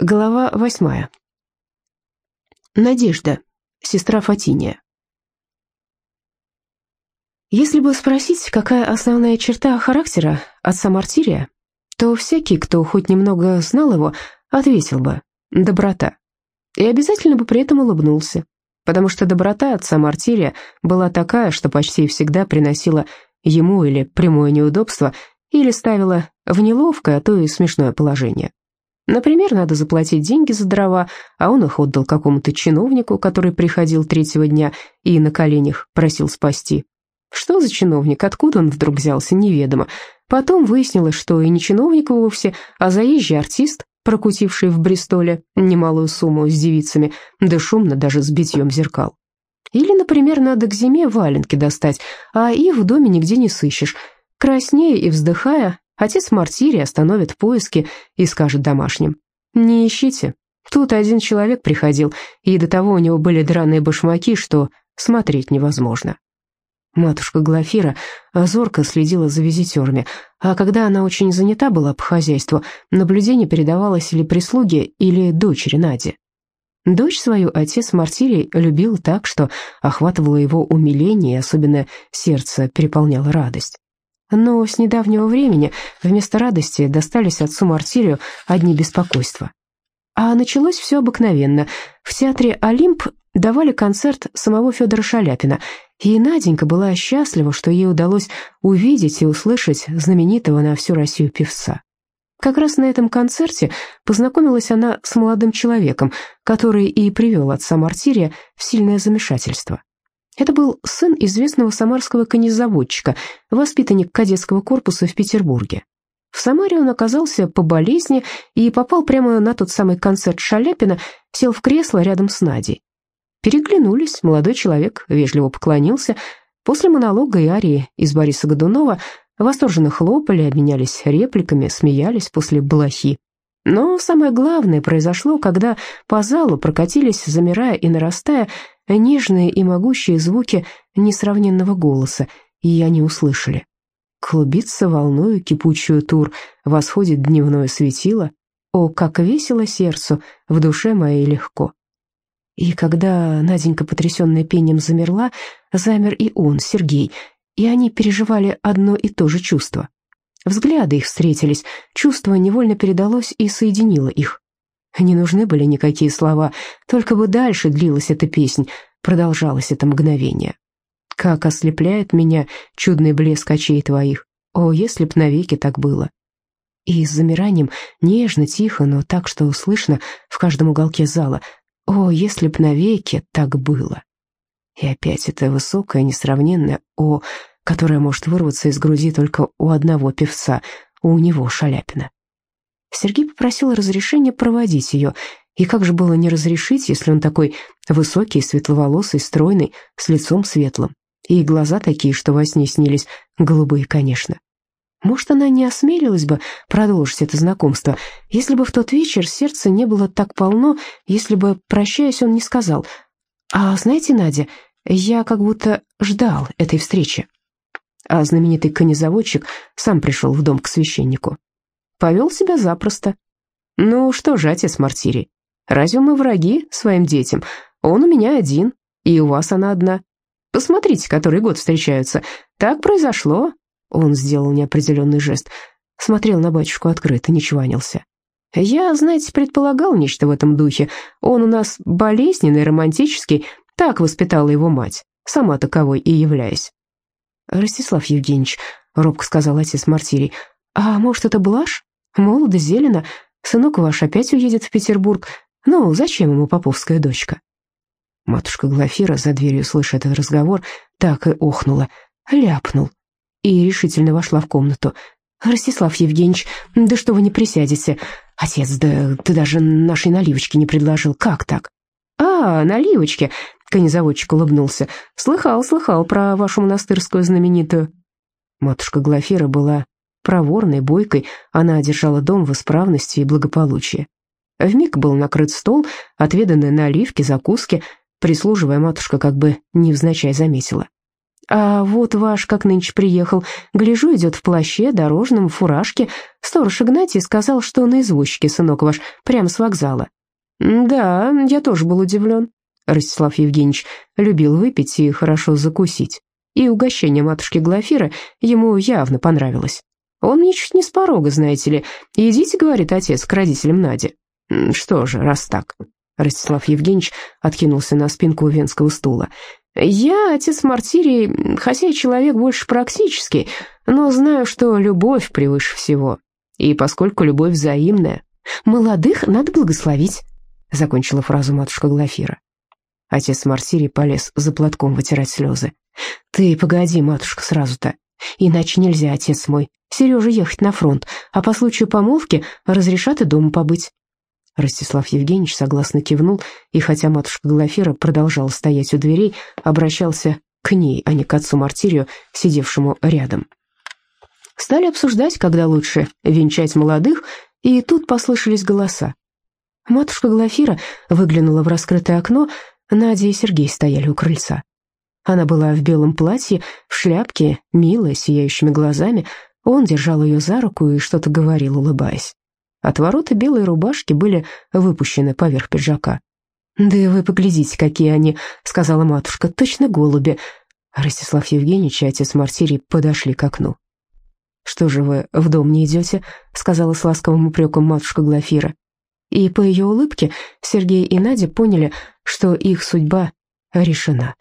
Глава восьмая. Надежда, сестра Фатиния. Если бы спросить, какая основная черта характера отца Мартирия, то всякий, кто хоть немного знал его, ответил бы «доброта». И обязательно бы при этом улыбнулся, потому что доброта отца Мартирия была такая, что почти всегда приносила ему или прямое неудобство, или ставила в неловкое, а то и смешное положение. Например, надо заплатить деньги за дрова, а он их отдал какому-то чиновнику, который приходил третьего дня и на коленях просил спасти. Что за чиновник, откуда он вдруг взялся, неведомо. Потом выяснилось, что и не чиновник вовсе, а заезжий артист, прокутивший в Бристоле немалую сумму с девицами, да шумно даже с битьем зеркал. Или, например, надо к зиме валенки достать, а их в доме нигде не сыщешь. Краснея и вздыхая, Отец Мартири остановит поиски и скажет домашним. «Не ищите. Тут один человек приходил, и до того у него были драные башмаки, что смотреть невозможно». Матушка Глафира зорко следила за визитерами, а когда она очень занята была по хозяйству, наблюдение передавалось или прислуге, или дочери Наде. Дочь свою отец Мартирий любил так, что охватывало его умиление, особенно сердце переполняло радость. Но с недавнего времени вместо радости достались отцу Мартирию одни беспокойства. А началось все обыкновенно. В театре «Олимп» давали концерт самого Федора Шаляпина, и Наденька была счастлива, что ей удалось увидеть и услышать знаменитого на всю Россию певца. Как раз на этом концерте познакомилась она с молодым человеком, который и привел отца Мартирия в сильное замешательство. Это был сын известного самарского конезаводчика, воспитанник кадетского корпуса в Петербурге. В Самаре он оказался по болезни и попал прямо на тот самый концерт Шаляпина, сел в кресло рядом с Надей. Переглянулись, молодой человек вежливо поклонился. После монолога и арии из Бориса Годунова восторженно хлопали, обменялись репликами, смеялись после балахи. Но самое главное произошло, когда по залу прокатились, замирая и нарастая, нежные и могущие звуки несравненного голоса, и они услышали. Клубится волною кипучую тур, восходит дневное светило. О, как весело сердцу, в душе моей легко. И когда Наденька, потрясенная пением, замерла, замер и он, Сергей, и они переживали одно и то же чувство. Взгляды их встретились, чувство невольно передалось и соединило их. Не нужны были никакие слова, только бы дальше длилась эта песнь, продолжалось это мгновение. Как ослепляет меня чудный блеск очей твоих, о, если б навеки так было. И с замиранием, нежно, тихо, но так, что услышно в каждом уголке зала, о, если б навеки так было. И опять это высокое, несравненное «о», которое может вырваться из груди только у одного певца, у него, Шаляпина. Сергей попросил разрешения проводить ее, и как же было не разрешить, если он такой высокий, светловолосый, стройный, с лицом светлым, и глаза такие, что во сне снились, голубые, конечно. Может, она не осмелилась бы продолжить это знакомство, если бы в тот вечер сердце не было так полно, если бы, прощаясь, он не сказал, «А знаете, Надя, я как будто ждал этой встречи». А знаменитый конезаводчик сам пришел в дом к священнику. Повел себя запросто. Ну что же, отец Мартирий, разве мы враги своим детям? Он у меня один, и у вас она одна. Посмотрите, который год встречаются. Так произошло. Он сделал неопределенный жест. Смотрел на батюшку открыто, не чванился. Я, знаете, предполагал нечто в этом духе. Он у нас болезненный, романтический. Так воспитала его мать, сама таковой и являясь. «Ростислав Евгеньевич», — робко сказал отец Мартирий, «а может, это блажь? Молодо, зелено, сынок ваш опять уедет в Петербург. Ну, зачем ему поповская дочка?» Матушка Глафира, за дверью слыша этот разговор, так и охнула, ляпнул, и решительно вошла в комнату. «Ростислав Евгеньевич, да что вы не присядете? Отец, да ты даже нашей наливочки не предложил, как так?» «А, наливочки!» — конезаводчик улыбнулся. «Слыхал, слыхал про вашу монастырскую знаменитую». Матушка Глафира была проворной, бойкой, она одержала дом в исправности и благополучии. Вмиг был накрыт стол, отведаны наливки, закуски, прислуживая матушка как бы невзначай заметила. А вот ваш, как нынче приехал, гляжу, идет в плаще, дорожном, фуражке. Сторож Игнатий сказал, что на извозчике, сынок ваш, прямо с вокзала. Да, я тоже был удивлен. Ростислав Евгеньевич любил выпить и хорошо закусить. И угощение матушки Глафира ему явно понравилось. Он мне чуть не с порога, знаете ли. «Идите, — говорит отец, — к родителям Нади». «Что же, раз так...» Ростислав Евгеньевич откинулся на спинку венского стула. «Я, отец Мартирий, хотя человек больше практический, но знаю, что любовь превыше всего. И поскольку любовь взаимная, молодых надо благословить», — закончила фразу матушка Глафира. Отец Мартирий полез за платком вытирать слезы. «Ты погоди, матушка, сразу-то. Иначе нельзя, отец мой. Сереже ехать на фронт, а по случаю помолвки разрешат и дома побыть. Ростислав Евгеньевич согласно кивнул, и хотя матушка Глафира продолжала стоять у дверей, обращался к ней, а не к отцу Мартирию, сидевшему рядом. Стали обсуждать, когда лучше венчать молодых, и тут послышались голоса. Матушка Глафира выглянула в раскрытое окно, Надя и Сергей стояли у крыльца. Она была в белом платье, в шляпке, милая, сияющими глазами. Он держал ее за руку и что-то говорил, улыбаясь. Отвороты белой рубашки были выпущены поверх пиджака. «Да вы поглядите, какие они», — сказала матушка, — «точно голуби». Ростислав Евгеньевич и отец Мартирий подошли к окну. «Что же вы в дом не идете?» — сказала с ласковым упреком матушка Глафира. И по ее улыбке Сергей и Надя поняли, что их судьба решена.